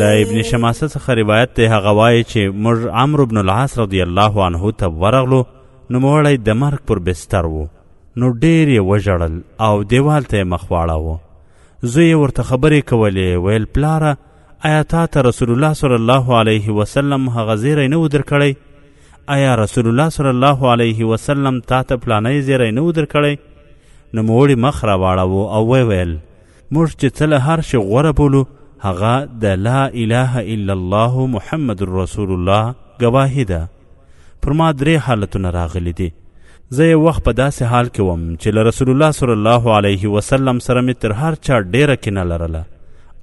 له ابن شماسه څخه روایت دی هغه وایي چې موږ عمرو بن العاص رضی الله عنه ته ورغلو نوموړی د مرګ پر بستر و نو ډیر یې وژړل او دیوال ته یې مخ واړاوه زوی یې ورته خبرې کولې ویل پلاره آیا تا ته رسول الله صلی الله علیه وسلم هغه زیری نه و درکړی ایا رسول الله صلی الله علیه وسلم تا ته پلانی زیری نه و درکړی نوموړي مخ راواړاوه او ویې ویل موږ چې څه له هر شي غوره بولو هغه د لا اله الا الله محمد رسول الله ګواهي ده پر ما درې حالتونه راغلي دي زه یو وخت په داسې حال کې وم چې له رسول الله صلی الله علیه وسلم سره مې تر هر چا ډیره کینه لرله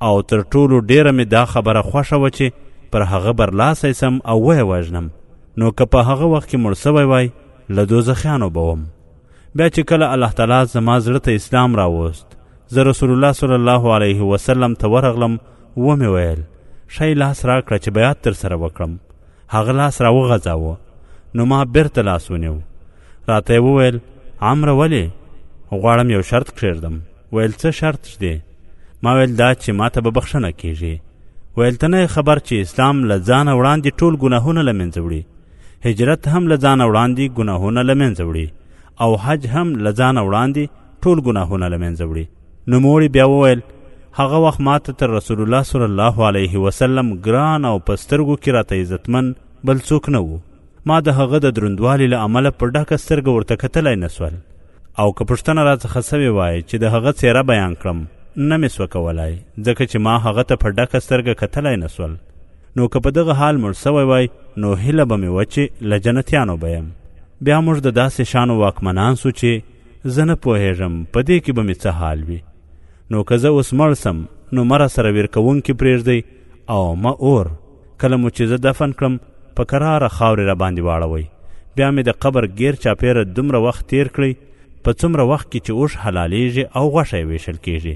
او تر ټولو ډیره مې دا خبره خوښه وه چې پر هغه برلاسی سم او ویې وژنم نو که په هغه وخت کې مړ سوی وای له دوزخیانو به وم بیا چې کله الله تعالی زما زړه ته اسلام راوست زه رسول الله صلی الله علیه وسلم ته ورغلم ومې ویل ښی لاس راکړه چې بیعت درسره وکړم هغه لاس را وغځاوه نو ما بیرته لاس ونیو راته وویل عمره ولې غواړم یو شرط کښېږدم ویل څه شرط دی ما ویل دا چې ما ته به بخښنه کیږي ویل ته نه خبر چې اسلام له ځانه وړاندې ټول ګناهونه له منځه وړي هجرت هم له ځانه وړاندې ګناهونه له منځه وړي او حج هم له ځانه وړاندې ټول ګناهونه له منځه وړي نوموړي بیا وویل هغه وخت ماته تر رسول الله صلی الله علیه وسلم ګران او په سترګو کې راته عزتمن بل څوک نه وو ما د هغه د دروندوالي له امله په ډکه سترګه ورته کتلی نه سول او که پوښتنه راڅخه سوې وای چې د هغه څېره بیان کړم نه مې سوه کولای ځکه چې ما هغه ته په ډکه سترګه کتلی نه سول نو که په دغه حال مړ سوی وای نو هیله به مې وه چې له جنتیانو به یم بیا موږ د داسې شانو واکمنان سو چې زه نه پوهېږم په دې کې به مې څه حال وي. نو که زه اوس مړ شم نو مه راسره ویر کوونکي پرېږدئ او مه اور، کله مو چې زه دفن کړم په کراره خاورې راباندې واړوئ، بیا مې د قبر ګېر چاپېره دومره وخت تېر کړئ په څومره وخت کې چې اوښ حلالېږي او غوښه یې وېشل کېږي.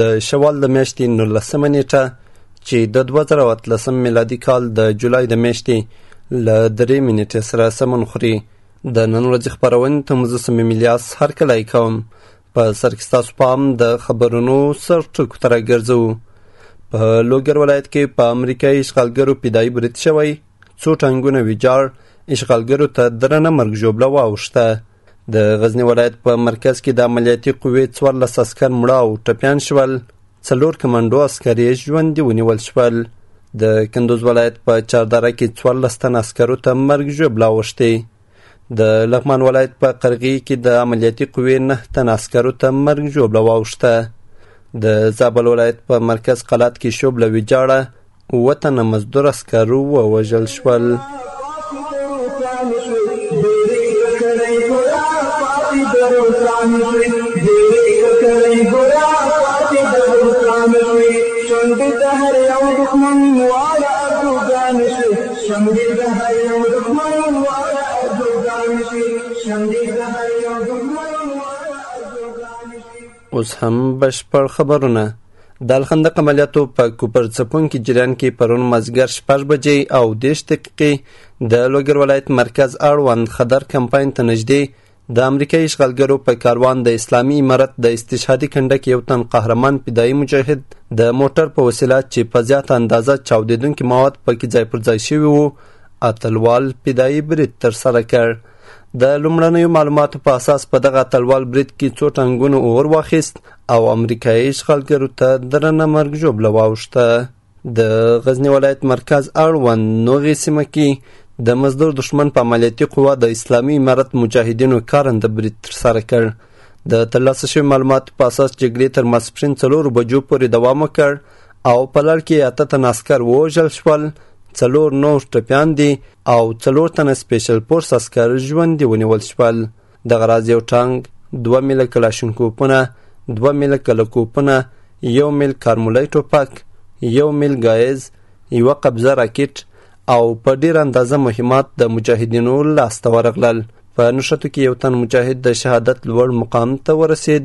د شوال د میاشتې نولسمه نیټه چې د 2013 میلادي کال د جولای د میاشتې له درې منټې سره سمون خوري د نن ورځې خپرونې ته مزسم میلیاس هر کلی کوم په سر کې ستاسو پام د خبرونو سر ټکو ته راګرځو په لوګر ولایت کې په امریکایي اشغالګرو پیدایي برید شوی څو ټانګونه ویجاړ اشغالګرو ته درنه مرګ ژوبله واوښته د غزنی ولایت په مرکز کې د عملیاتي قوې څوارلس عسکر مړه او ټپیان شول څلور کمانډو عسکر یې ژوندي ونیول شول د کندوز ولایت په چاردره کې څوارلس تن عسکرو ته مرګ ژوبله اوښتې د لغمان ولایت په قرغې کې د عملیاتي قوې نه تن عسکرو ته مرګ ژوبله واوښته د زابل ولایت په مرکز قلات کې شوبله ویجاړه اووه تنه مزدور عسکر ووژل شول. اوس هم بشپړ خبرونه د الخندق عملیاتو په کوپر څپونکي جریان کې پرون مازیګر شپږ بجې او دېرش دقیقې د لوګر ولایت مرکز اړوند خدر کمپاین ته نږدې د امریکایي اشغالګرو په کاروان د اسلامي امارت د استشهادي کنډک یو تن قهرمان پیدایي مجاهد د موټر په وسیله چې په زیاته اندازه چاودېدونکي مواد پکې ځای پر ځای شوي وو اتلوال پیدایي برید ترسره کړ د لومړنیو معلوماتو په اساس په دغه اتلوال برید کې څو ټانګونو اور واخیست او امریکایي اشغالګرو ته درنه مرګ ژوبله واوښته د غزنی ولایت مرکز اړوند نوغې سیمه کې د مزدور دښمن په عملیاتي قوا د اسلامي امارت مجاهدینو کارنده برید ترسره کړ د ترلاسه شوی معلوماتو په اساس جګړې تر ماسپرین څلورو بجو پورې دوام وکړ او په لړ کې اته تنه عسکر ووژل شول څلور نور ټپیان دي او څلور تنه سپیشل فورس عسکر ژوندي ونیول شول دغه راز یو ټانګ دوه میله کلاشینکوپونه دوه میله کلکوپونه یو میل کارمولی ټوپک یو میل ګایز یوه قبضه راکټ او په ډیر اندازه مهمات د مجاهدینو لاسته ورغلل په نښتو کې یو تن مجاهد د شهادت لوړ مقام ته ورسید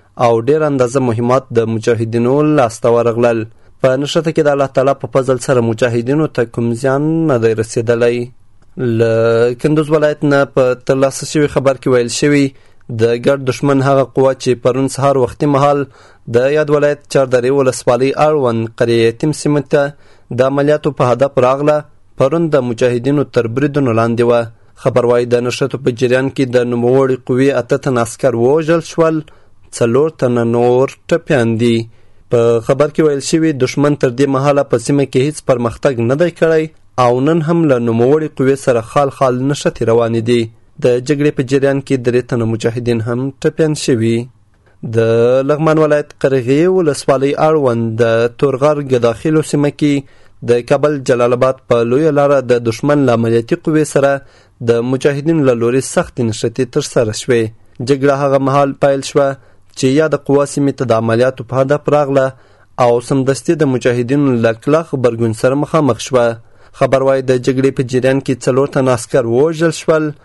او ډېر اندازه مهمات د مجاهدینو لاس ته ورغلل په نښته کې د الله تعالی په فضل سره مجاهدینو ته کوم زیان نه دی رسېدلی له کندوز ولایت نه په ترلاسه شوي خبر کې ویل شوي د ګډ دښمن هغه قوه چې پرون سهار وختي مهال د یاد ولایت چاردرې ولسوالۍ اړوند قریه یتیم سیمې ته د عملیاتو په هدف راغله پرون د مجاهدینو تر بریدونو لاندې وه خبر وايي د نښتو په جریان کې د نوموړي قوې اته تن عسکر ووژل شول څلور تنه نور ټپیان دي په خبر کې ویل شوي دښمن تر دې مهاله په سیمه کې هیڅ پرمختګ نه دی کړی او نن هم له نوموړي قوې سره خال خال نښتې روانې دي د جګړې په جریان کې درې تنه مجاهدین هم ټپیان شوي د لغمان ولایت قرغې ولسوالۍ اړوند د تورغر ګداخیلو سیمه کې د کابل جلال آباد په لویه لاره د دښمن له عملیاتي قوې سره د مجاهدینو له لوري سختې نښتې ترسره شوې جګړه هغه مهال پیل شوه چې یاده قوه سیمې ته د عملیاتو په هدف راغله او سمدستي د مجاهدینو له کلک غبرګون سره مخامخ شوه خبر وايي د جګړې په جریان کې څلور تنه عسکر ووژل شول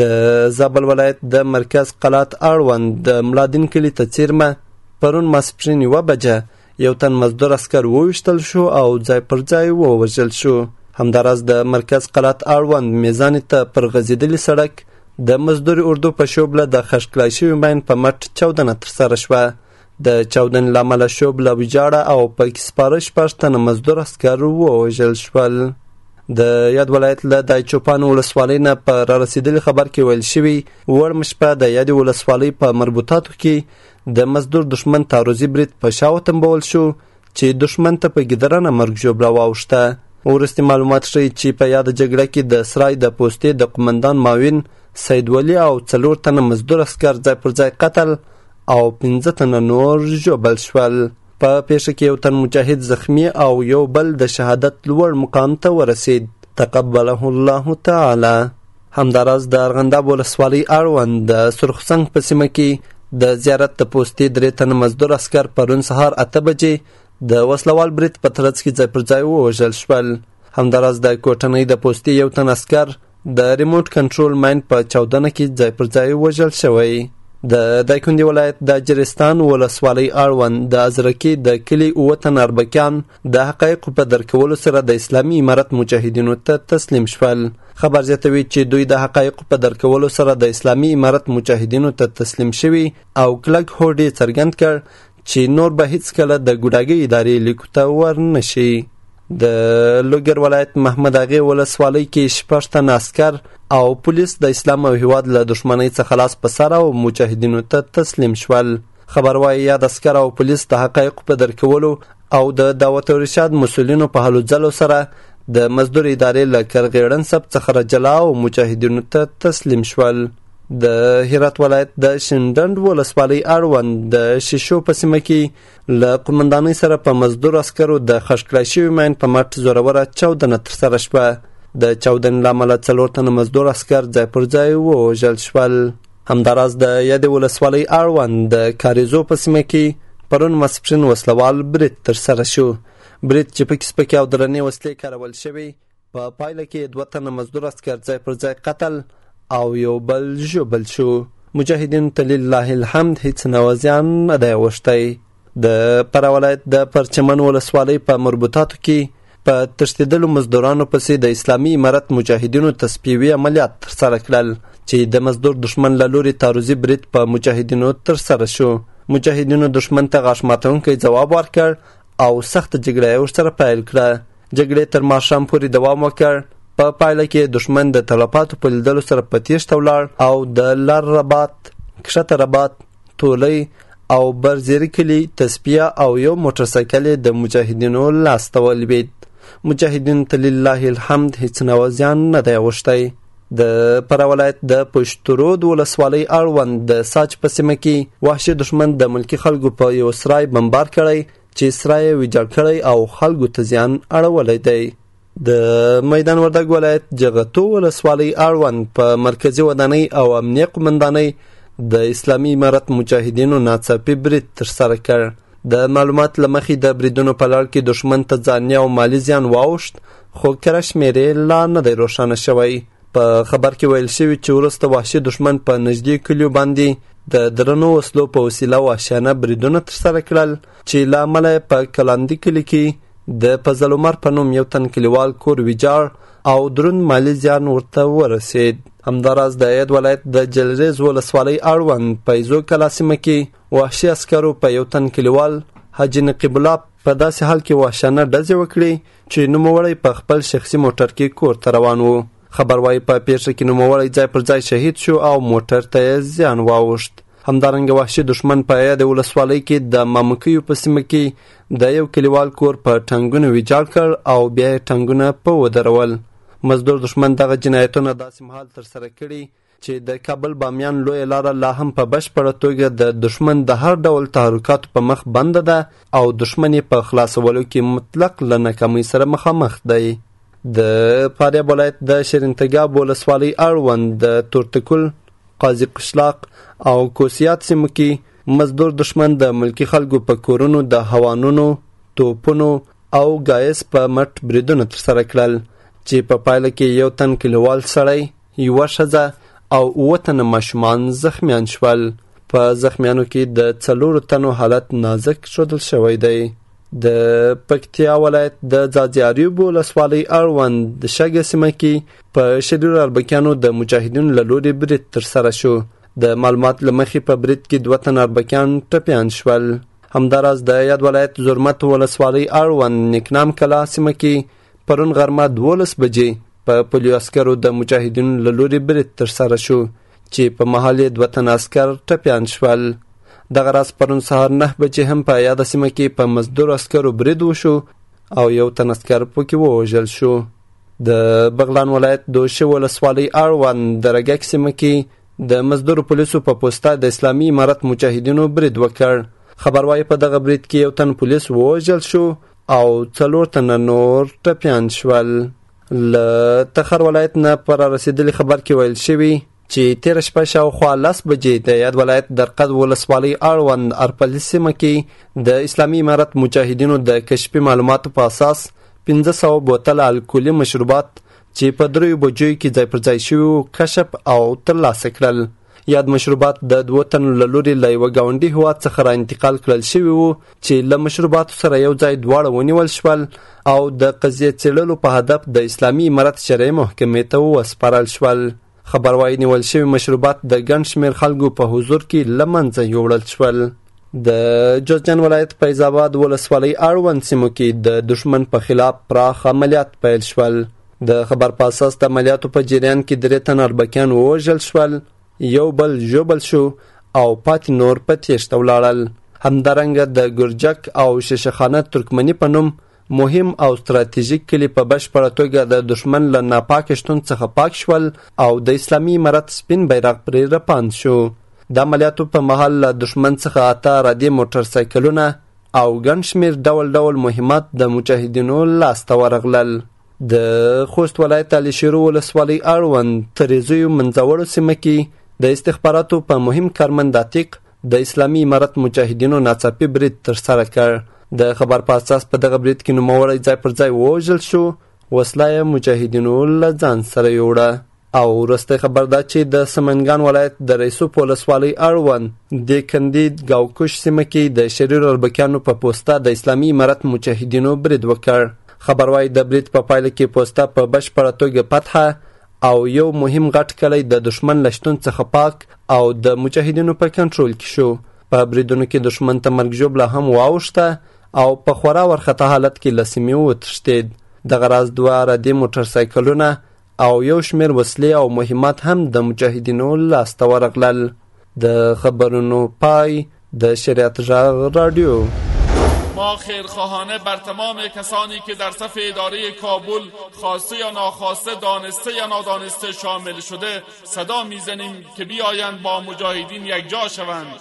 د زابل ولایت د مرکز قلات اړوند د ملادین کلي ته څیرمه پرون ماسپښین یوه بجه یو تن مزدور عسکر وویشتل شو او ځای پر ځای ووژل شو همداراز د مرکز قلات اړوند میزانې ته پر غځېدلي سړک د مزدور اردو په شوبله د خښکلای شوي ماین په مټ چاودنه ترسره شوه د چاودنې له امله شوبله ویجاړه او پکې سپاره شپږ تنه مزدور عسکر ووژل شول د یاد ولایت له دایچوپان ولسوالۍ نه په را رسېدلي خبر کې ویل شوي وړمه شپه د یادې ولسوالۍ په مربوطاتو کې د مزدور دښمن تعرضي برید په شا وتمبول شو چې دښمن ته په ګیدرنه مرګ ژوبله واوښته. وروستي معلومات ښیي چې په یاده جګړه کې د سرای د پوستې د قومندان معاون سید ولی او څلور تنه مزدور عسکر ځای پر ځای قتل او پنځه تنه نور ژوبل شول. په پیښه کې یو تن مجاهد زخمی او یو بل د شهادت لوړ مقام ته ورسید تقبله الله تعالی همداراز د ارغنداب ولسوالۍ اړوند د سرخسنګ په سیمه کې د زیارت د پوستې درې تنه مزدور عسکر پرون سهار اته بجې د وسلوال برید په ترڅ کې ځای پر ځای ووژل شول همداراز د کوټنۍ د پوستې یو تن عسکر د ریموټ کنټرول ماین په چاودنه کې ځای پر ځای وژل شوی د دایکندي ولایت د جرستان ولسوالۍ اړوند د ازرکي د کلي اووه تن اربکیان د حقایقو په درک کولو سره د اسلامي امارت مجاهدینو ته تسلیم شول خبر زیاتوي چې دوی د حقایقو په درک کولو سره د اسلامي امارت مجاهدینو ته تسلیم شوي او کلک هوډ یې څرګند کړ چې نور به هیڅکله د ګوډاګۍ ادارې لیکو ته ورنه شي د لوګر ولایت محمد اغې ولسوالۍ کې شپږ تن عسکر او پولیس د اسلام او هیواد له دښمنۍ څخه لاس په سر او مجاهدینو ته تسلیم شول خبر وايي یاد عسکر او پولیس د حقایقو په درک کولو او د دعوت الرشاد مسولینو په هلو ځلو سره د مزدور ادارې له کرغېړن سب څخه را جلا او مجاهدینو ته تسلیم شول د هرات ولایت د شینډنډ ولسوالۍ اړوند د شیشو په سیمه کې له قومندانۍ سره په مزدور عسکرو د خښ کړای شوي ماین په مټ زوروره چاودنه ترسره شوه د چاودنې له امله څلور تنه مزدور عسکر ځای پر ځای ووژل شول همداراز د یادې ولسوالۍ اړوند د کاریزو په سیمه کې پرون ماسپښین وسلوال برید ترسره شو برید چې پکې سپکې او درنې وسلې کارول شوې په پایله کې دوه تنه مزدور عسکر ځای پر ځای قتل او یو بل ژوبل شو مجاهدین تلله الحمد هیڅ نوازیان نه دی اوښتی د فراه ولایت د پرچمن ولسوالۍ په مربوطاتو کې په تښتېدلو مزدورانو پسې د اسلامي امارت مجاهدینو تصفیوي عملیات ترسره کړل چې د مزدور دښمن له لوري تعرضي برید په مجاهدینو ترسره شو مجاهدینو دښمن ته غاښ ماتونکی ځواب ورکړ او سخته جګړه یې ورسره پیل کړه جګړې تر ماښام پورې دوام وکړ په پایله کې دښمن د تلفاتو په لیدلو سره په تیښته ولاړ او د لر رباط کښته رباط تولۍ او بر زیر کلی تسپیه او یو موټر سایکل د مجاهدینو لاس ته ولوید مجاهدین ته لله الحمد هیڅ نوع زیان نه دی اوښتی د پر ولایت د پشترود ولسوالۍ اړوند د ساچ په سیمه کې وحشي دښمن د ملکی خلکو په یو سرای بمبار کړی چې سرای ویجاړ کړی او خلکو ته زیان اړولی دی د میدان وردګ ولایت جغتو ولسوالۍ اړوند په مرکزي ودانۍ او امنیه قومندانۍ د اسلامي امارت مجاهدینو ناڅاپي برید ترسره کړ د معلومات له مخې د بریدونو په لړ کې دښمن ته ځاني او مالي زیان واوښت خو کره شمېرې لا نه دی روښانه شوی په خبر کې ویل شوي چې وروسته وحشي دښمن په نږدې کلیو باندې د درنو وسلو په وسیله وحشیانه بریدونه ترسره کړل چې له امله یې په کلاندي کلي کې د فضل عمر په نوم یو تن کلیوال کور ویجاړ او دروند مالي زیان ورته ورسید همداراز د اید ولایت د جلریز ولسوالۍ اړوند پیزو کلا سیمه کې وحشي عسکرو په یو تن کلیوال حاجي نقیب الله په داسې حال کې وحشانه ډزې وکړې چې نوموړی په خپل شخصي موټر کې کور ته روان و خبر وايي په پیښه کې نوموړی ځای پر ځای شهید شو او موټر ته یې زیان واوښت همدارنګه وحشي دښمن په یاد ولسوالۍ کې د مامکیو په سیمه کې د یو کلیوال کور په ټنګونو ویجاړ کړ او بیا یې ټنګونه په ودرول مزدور دښمن دغه جنایتونه داسې مهال ترسره کړي چې د کابل بامیان لویه لاره لا هم په بشپړه توګه د دښمن د هر ډول تحرکاتو په مخ بنده ده او دښمن یې په خلاصولو کې مطلق له ناکامۍ سره مخامخ دی د فاریاب ولایت د شیرینتګاب ولسوالۍ اړوند د تورتکل قاضي قشلاق او کوسیات سیمو کې مزدور دښمن د ملکي خلکو په کورونو د هوانونو، توپونو او ګایس په مټ بریدونه ترسره کړل چې په پایله کې یو تن کلیوال سړی یوه ښځه او اووه تنه ماشومان زخمیان شول په زخمیانو کې د څلورو تنو حالت نازک ښودل شوی دی د پکتیا ولایت د ځاځي اریوب ولسوالۍ اړوند د شګه سیمه کې په شریر اربکیانو د مجاهدینو له لوري برید ترسره شو د معلومات له مخې په برید کې دوه تنه اربکیان ټپیان شول همداراز د یاد ولایت زرمت ولسوالۍ اړوند نیکنام کلا سیمه کې پرون غرمه دولس بجې په پلیو عسکرو د مجاهدینو له لوري برید ترسره شو چې په مهال یې دوه تنه عسکر ټپیان شول دغه راز پرون سهار نه بجې هم په یاده سیمه کې په مزدور عسکرو برید وشو او یو تن عسکر پکې ووژل شو د بغلان ولایت دوشي ولسوالۍ اړوند د رګک سیمه کې د مزدور پولیسو په پوسته د اسلامي امارت مجاهدینو برید وکړ خبر وايي په دغه برید کې یو تن پولیس ووژل شو او څلور تنه نور ټپیان شول له تخار ولایت نه په رارسېدلي خبر کې ویل شوي چې تېره شپه شاوخوا لس بجې د یاد ولایت درقد ولسوالۍ اړوند ارپلي سیمه کې د اسلامي امارت مجاهدینو د کشفي معلوماتو په اساس پنځه سوه بوتله الکولي مشروبات چې په دریو بجیو کې ځای پر ځای شوي وو کشف او ترلاسه کړل یاد مشروبات د دوو تنو له لوري له یوه ګاونډي هیواد څخه را انتقال کړل شوي وو چې له مشروباتو سره یو ځای دواړه ونیول شول او د قضیې څېړلو په هدف د اسلامي امارت شرعي محکمې ته وسپارل شول خبر وايي نیول شوي مشروبات د ګڼ شمېر خلکو په حضور کې له منځه یوړل شول د جوزجان ولایت فیض آباد ولسوالۍ اړوند سیمو کې د دښمن په خلاف پراخ عملیات پیل شول د خبر په اساس د عملیاتو په جریان کې درې تنه اربکیان ووژل شول یو بل ژوبل شو او پاتې نور په تیښته ولاړل همدارنګه د ګرجک او شیشخانه ترکمني په نوم مهم او ستراتیژیک کلي په بشپړه توګه د دښمن له ناپاک شتون څخه پاک شول او د اسلامي امارت سپین بیرغ پرې رپاند شو د عملیاتو په مهال له دښمن څخه اته رادې موټر سایکلونه او ګڼ شمېر ډول ډول مهمات د مجاهدینو لاسته ورغلل د خوست ولایت علیشیرو ولسوالۍ اړوند تریزیو منځوړو سیمه کې د استخباراتو په مهم کارمند عتیق د اسلامي امارت مجاهدینو ناڅاپي برید ترسره کړ د خبر په اساس په دغه برید کې نوموړی ځای پر ځای ووژل شو وسله یې مجاهدینو له ځان سره یوړه او وروستی خبر دا چې د سمنګان ولایت د ریسوپ ولسوالۍ اړوند د کندید ګاوکوش سیمه کې د شریر اربکیانو په پوسته د اسلامي امارت مجاهدینو برید وکړ خبر وايي د برید په پایله کې پوسته په بشپړه توګه فتحه او یو مهم غټ کلی د دښمن له شتون څخه پاک او د مجاهدینو په کنټرول کې شو په بریدونو کې دښمن ته مرګ ژوبله هم واوښته او په خورا ورخطا حالت کې له سیمې وتښتید دغه راز دوه عرادي موټر سایکلونه او یو شمېر وسلې او مهمات هم د مجاهدینو لاس ته ورغلل د خبرونو پای د شریعت غږ رادیو ما خیرخواهانه بر تمام کسانی که در صف اداره کابل خواسته یا ناخواسته دانسته یا نادانسته شامل شده صدا میزنیم که بیایند با مجاهدین یک جا شوند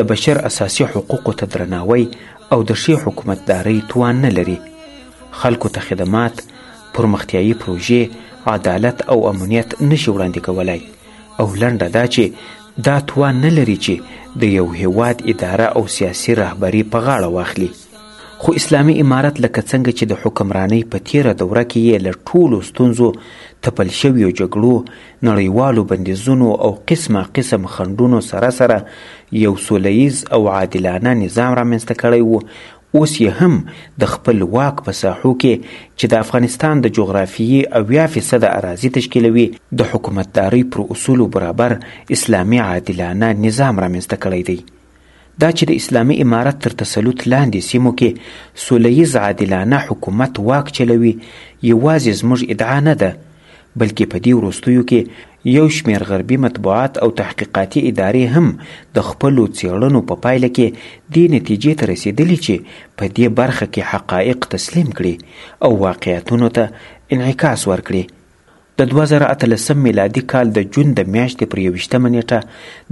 د بشر اساسي حقوقو ته درناوی او د ښې حکومتدارۍ توان نه لري خلکو ته خدمات پرمختیایي پروژې عدالت او امنیت نشي وړاندې کولای او لنډه دا چې دا توان نه لري چې د یو هیواد اداره او سیاسي رهبري په غاړه واخلي خو اسلامي امارت لکه څنګه چې د حکمرانۍ په تیره دوره کې یې له ټولو ستونزو تپل شویو جګړو نړیوالو بندیزونو او قسمه قسم خنډونو سره سره یو سولهییز او عادلانه نظام رامنځته کړی و اوس یې هم د خپل واک په ساحو کې چې د افغانستان د جغرافیې اویا فیصده اراضي تشکیلوي د حکومتدارۍ پر اصولو برابر اسلامي عادلانه نظام رامنځته کړی دی دا چې د اسلامي امارت تر تسلط لاندې سیمو کې سوله ییز عادلانه حکومت واک چلوي یوازې زموږ ادعا نه ده بلکې په دې وروستیو کې یو شمېر غربي مطبوعات او تحقیقاتي ادارې هم د خپلو څېړنو په پایله کې دې نتیجې ته رسېدلي چې په دې برخه کې حقایق تسلیم کړي او واقعیتونو ته انعکاس ورکړي د دوه زره اتلسم میلادي کال د جون د میاشتې پر یوویشتمه نېټه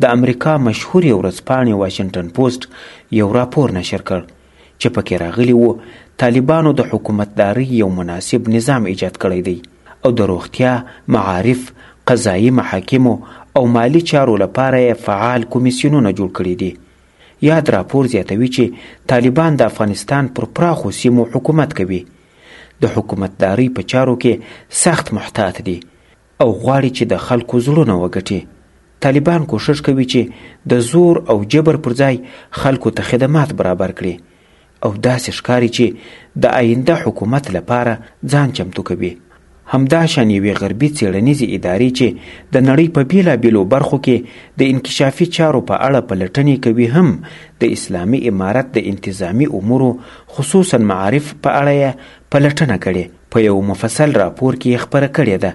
د امریکا مشهورې ورځپاڼې واشنګټن پوسټ یو راپور نشر کړ چې پکې راغلي وو طالبانو د حکومتدارۍ یو مناسب نظام ایجاد کړی دی او د روغتیا، معارف، قضايي محاکمو او مالي چارو لپاره یې فعال کمیسیونونه جوړ کړي دي. یاد راپور زیاتوي چې طالبان د افغانستان پر پراخو سیمو حکومت کوي. د حکومتدارۍ په چارو کې سخت محتاط دي او غواړي چې د خلکو زړونه وګټي طالبان کوشش کوي چې د زور او جبر پر ځای خلکو ته خدمات برابر کړي او داسې ښکاري چې د آینده حکومت لپاره ځان چمتو کوي همداشان یوې غربي څېړنیزې ادارې چې د نړۍ په بېلابېلو برخو کې د انکشافي چارو په اړه پلټنې کوي هم د اسلامي امارت د انتظامي امورو خصوصا معارف په اړه یې پلټنه کړې په یو مفصل راپور کې یې خپره کړې ده.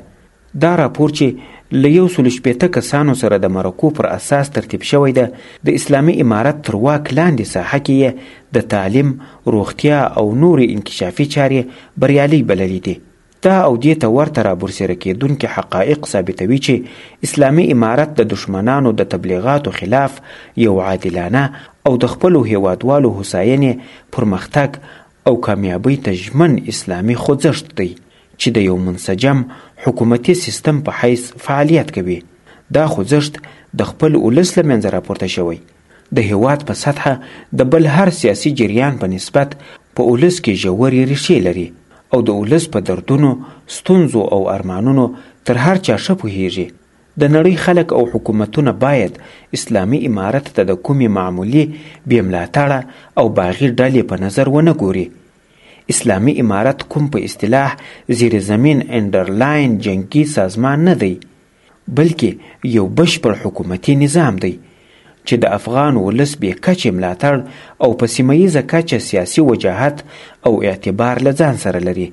دا راپور چې له یو سلو شپېته کسانو سره د مرکو پر اساس ترتیب شوی ده د اسلامي امارت تر واک لاندې ساحه کې یې د تعلیم روغتیا او نورې انکشافي چارې بریالۍ بللې دي. دا او دې ته ورته رابرسېره کېدونکي حقایق ثابتوي چې اسلامي امارت د دښمنانو د تبلیغاتو خلاف یو عادلانه او د خپلو هېوادوالو هوساینې، پرمختګ او کامیابۍ ته ژمن اسلامي خوځښت دی چې د یو منسجم حکومتي سیستم په حیث فعالیت کوي. دا خوځښت د خپل ولس له منځه راپورته شوی د هېواد په سطحه د بل هر سیاسي جریان په نسبت په ولس کې ژورې ریښې لري او د ولس په دردونو، ستونزو او ارمانونو تر هر چا ښه پوهېږي. د نړۍ خلک او حکومتونه باید اسلامي امارت ته د کومې معمولي، بې ملاتړه او باغي ډلې په نظر ونه ګوري. اسلامي امارت کوم په اصطلاح زیر زمین، انډرلاین، جنګي سازمان نه دی. بلکې یو بشپړ حکومتي نظام دی چې د افغان ولس بې کچې ملاتړ او په سیمه ییزه کچه سیاسي وجاهت او اعتبار له ځان سره لري.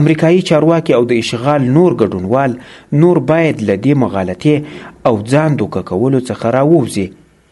امریکایي چارواکي او د اشغال نور ګډونوال نور باید له دې مغالطې او ځان دوکه کولو څخه راووځي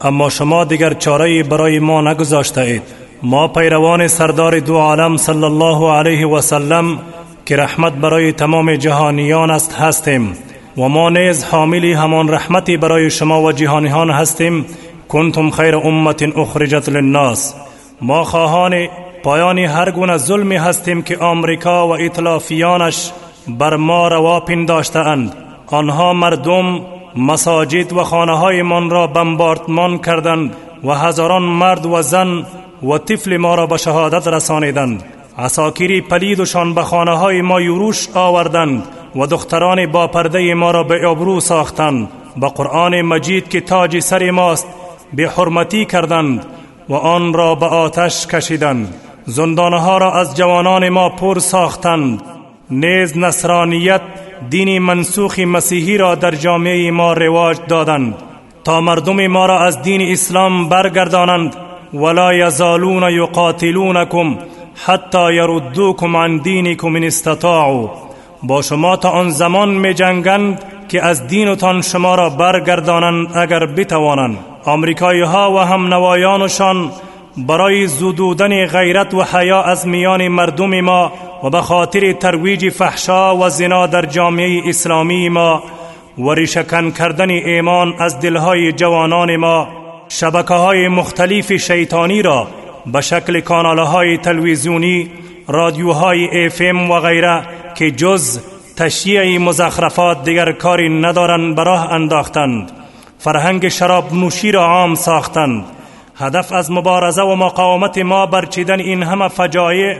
اما شما دیگر چاره برای ما نگذاشته اید ما پیروان سردار دو عالم صلی الله علیه و سلم که رحمت برای تمام جهانیان است هستیم و ما نیز حامل همان رحمتی برای شما و جهانیان هستیم کنتم خیر امت اخرجت للناس ما خواهان پایان هر گونه ظلمی هستیم که آمریکا و اطلافیانش بر ما روا پنداشته اند آنها مردم مساجد و خانه های من را بمبارتمان کردند و هزاران مرد و زن و طفل ما را به شهادت رسانیدند عساکری پلیدشان به خانه های ما یوروش آوردند و دختران با پرده ما را به عبرو ساختند به قرآن مجید که تاج سر ماست به حرمتی کردند و آن را به آتش کشیدند ها را از جوانان ما پر ساختند نیز نصرانیت دین منسوخ مسیحی را در جامعه ما رواج دادند تا مردم ما را از دین اسلام برگردانند ولا يزالون يقاتلونكم حتی یردوکم عن دینکم ان استطاعوا با شما تا آن زمان می جنگند که از دینتان شما را برگردانند اگر بتوانند آمریکایی ها و هم نوایانشان برای زدودن غیرت و حیا از میان مردم ما و به خاطر ترویج فحشا و زنا در جامعه اسلامی ما و ریشکن کردن ایمان از دلهای جوانان ما شبکه های مختلف شیطانی را به شکل کاناله های تلویزیونی، رادیوهای ام و غیره که جز تشییع مزخرفات دیگر کاری ندارند براه انداختند فرهنگ شراب نوشی را عام ساختند هدف از مبارزه و مقاومت ما برچیدن این همه فجایع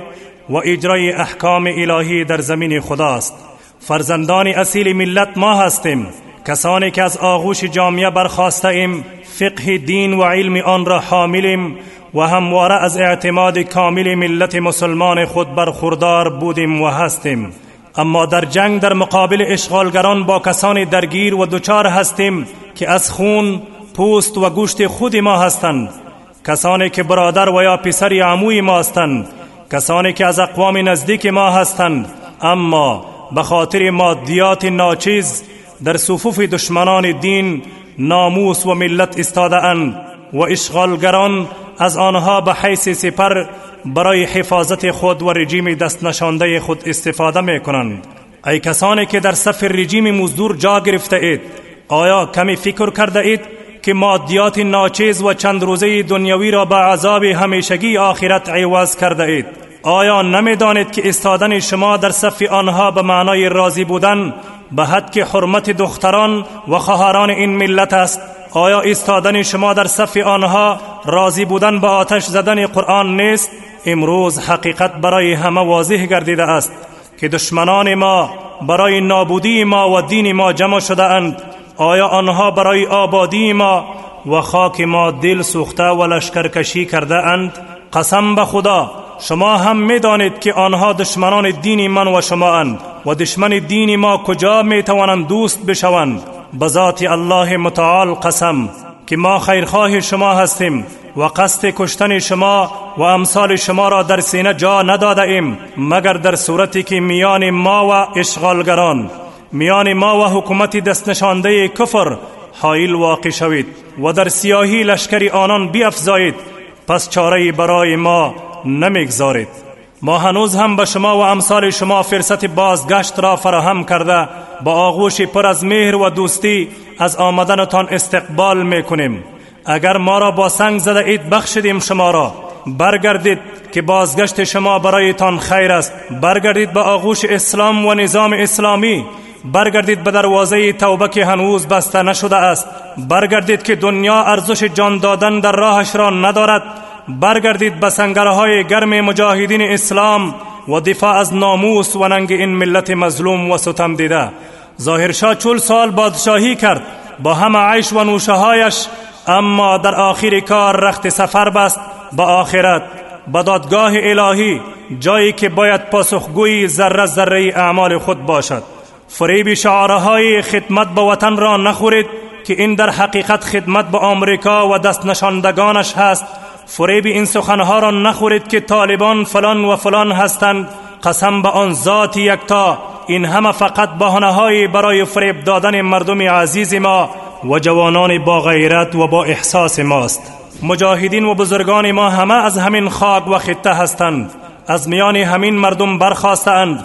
و اجرای احکام الهی در زمین خداست فرزندان اصیل ملت ما هستیم کسانی که از آغوش جامعه برخواسته ایم فقه دین و علم آن را حاملیم و همواره از اعتماد کامل ملت مسلمان خود برخوردار بودیم و هستیم اما در جنگ در مقابل اشغالگران با کسان درگیر و دچار هستیم که از خون، پوست و گوشت خود ما هستند کسانی که برادر و یا پسر عموی ما هستند کسانی که از اقوام نزدیک ما هستند اما به خاطر مادیات ناچیز در صفوف دشمنان دین ناموس و ملت استاده اند و اشغالگران از آنها به حیث سپر برای حفاظت خود و رژیم دست نشانده خود استفاده می کنند ای کسانی که در صف رژیم مزدور جا گرفته اید آیا کمی فکر کرده اید که مادیات ناچیز و چند روزه دنیوی را به عذاب همیشگی آخرت عوض کرده اید آیا نمیدانید که استادن شما در صف آنها به معنای راضی بودن به حد حرمت دختران و خواهران این ملت است آیا ایستادن شما در صف آنها راضی بودن با آتش زدن قرآن نیست امروز حقیقت برای همه واضح گردیده است که دشمنان ما برای نابودی ما و دین ما جمع شده اند آیا آنها برای آبادی ما و خاک ما دل سوخته و لشکرکشی کرده اند قسم به خدا شما هم می دانید که آنها دشمنان دین من و شما اند و دشمن دین ما کجا می توانند دوست بشوند به ذات الله متعال قسم که ما خیرخواه شما هستیم و قصد کشتن شما و امثال شما را در سینه جا نداده ایم مگر در صورتی که میان ما و اشغالگران میان ما و حکومت دست نشانده کفر حائل واقع شوید و در سیاهی لشکر آنان بیافزایید پس چاره برای ما نمیگذارید ما هنوز هم به شما و امثال شما فرصت بازگشت را فراهم کرده با آغوش پر از مهر و دوستی از تان استقبال میکنیم اگر ما را با سنگ زده اید بخشیدیم شما را برگردید که بازگشت شما برایتان خیر است برگردید به آغوش اسلام و نظام اسلامی برگردید به دروازه توبه که هنوز بسته نشده است برگردید که دنیا ارزش جان دادن در راهش را ندارد برگردید به سنگرهای گرم مجاهدین اسلام و دفاع از ناموس و ننگ این ملت مظلوم و ستم دیده ظاهرشاه چل سال بادشاهی کرد با همه عیش و هایش اما در آخر کار رخت سفر بست به آخرت به دادگاه الهی جایی که باید پاسخگوی ذره ذره اعمال خود باشد فریب های خدمت به وطن را نخورید که این در حقیقت خدمت به آمریکا و دست نشاندگانش هست فریب این سخنها را نخورید که طالبان فلان و فلان هستند قسم به آن ذات یکتا این همه فقط بهانههایی برای فریب دادن مردم عزیز ما و جوانان با غیرت و با احساس ماست مجاهدین و بزرگان ما همه از همین خاک و خطه هستند از میان همین مردم برخواستند